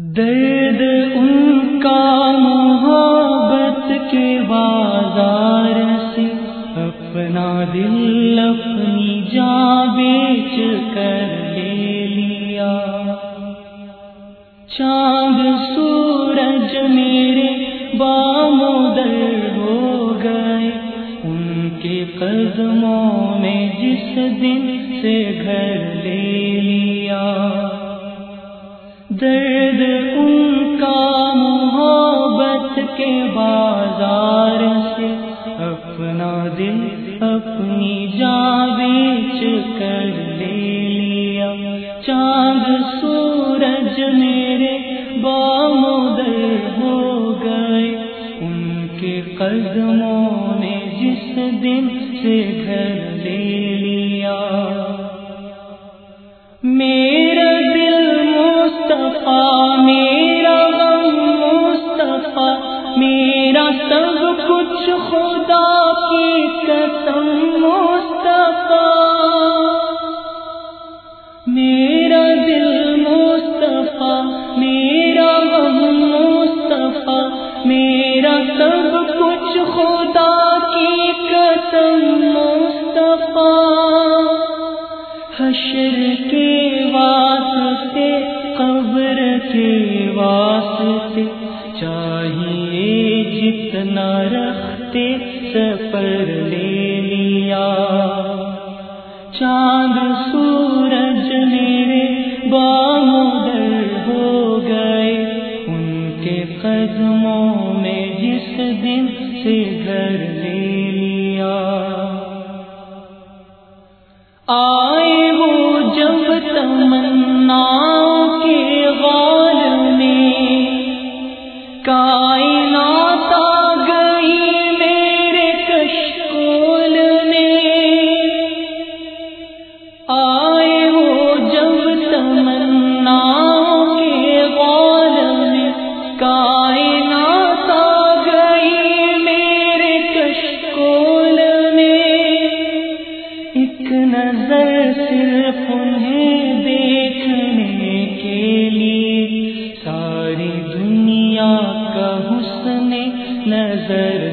درد ان کا محبت کے بازار سے اپنا دل اپنی جان بیچ کر لے لیا۔ چاند سورج میرے بام ہو گئے۔ ان کے قدموں میں جس دن سے گھر لے لیا۔ درد ان کا محبت کے بازار سے اپنا دل اپنی جان بیچ کر لے لیا۔ چاند سورج میرے بام در ہو گئے۔ ان کے قدموں نے جس دن سے گھر لے لیا۔ میرا حشر کے واسطے، قبر کے واسطے، چاہیے جتنا رکھتے سفر لے لیا۔ چاند سورج میرے بام در ہو گئے، ان کے قدموں میں جس دن سے گھر لے لیا۔ آئے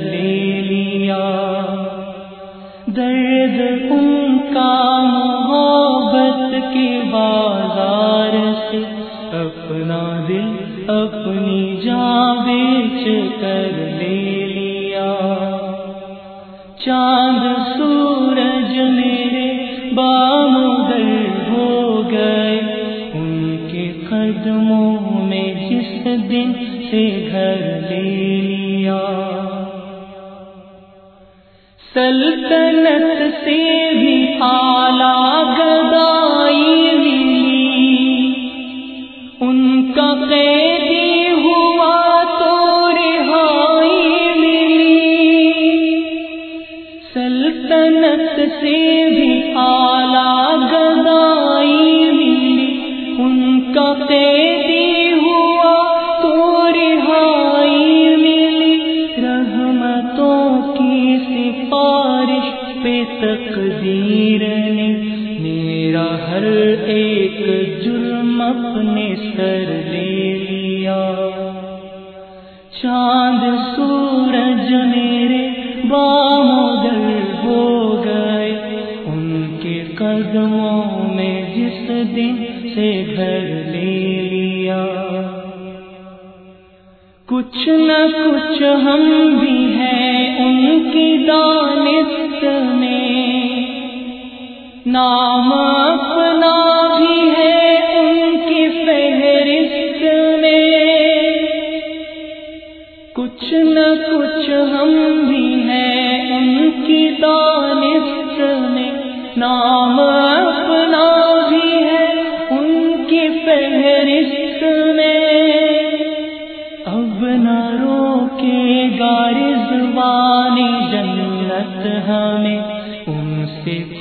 لے لیا۔ درد ان کا محبت کے بازار سے اپنا دل اپنی جان بیچ کر لے لیا۔ چاند سلطنت سے بھی اعلی چاند سورج میرے بامدر ہو گئے۔ ان کے قدموں میں جس دن سے گھر لے لیا۔ کچھ نہ کچھ ہم بھی ہیں ان کی دانست میں۔ نام اپنا بھی ہے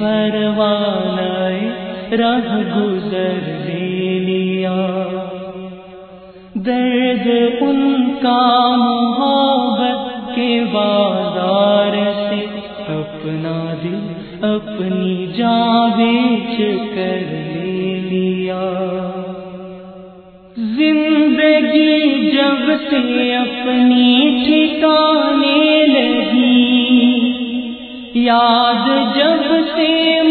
سے پروانہ رہ گزر لے لیا۔ درد ان کا محبت کے بازار سے اپنا دل اپنی جان بیچ کر لے لیا۔ زندگی جب سے اپنی ٹھکانے یاد جب سے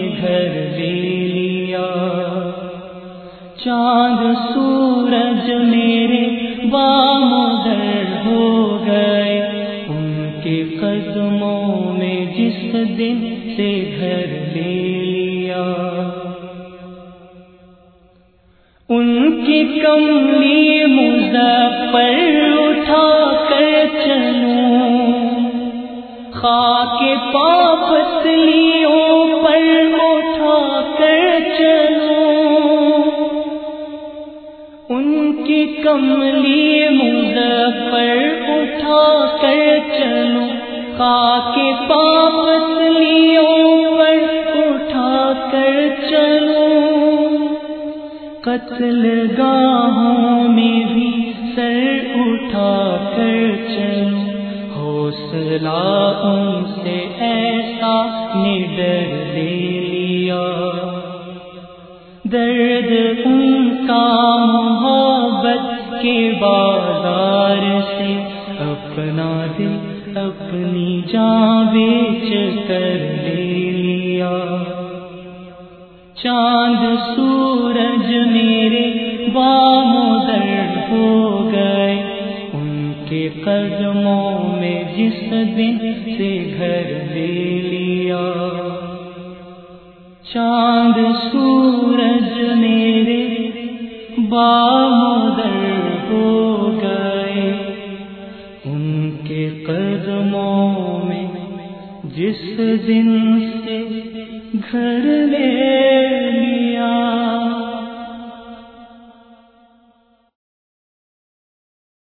گھر لے لیا۔ چاند سورج میرے بام در ہو گئے۔ ان کے قدموں میں جس دن سے گھر لے لیا۔ ان کی کملی مظفر اٹھا کر چلوں۔ خاک پاپ پتلیوں کملی مظفر اٹھا کر چلوں خاک پاپ پتلیوں پر اٹھا کر چلوں قتل گاہوں میں بھی سر اٹھا کر چلوں حوصلہ ان سے ایسا نڈر لے لیا۔ درد ان کا محبت کے بازار سے اپنا دل اپنی جان بیچ کر لے لیا۔ چاند سورج میرے بامدر ہو گئے۔ ان کے قدموں میں جس دن سے گھر لے لیا۔ چاند سورج میرے بامدر ہو گئے ان کے قدموں میں جس دن سے گھر میں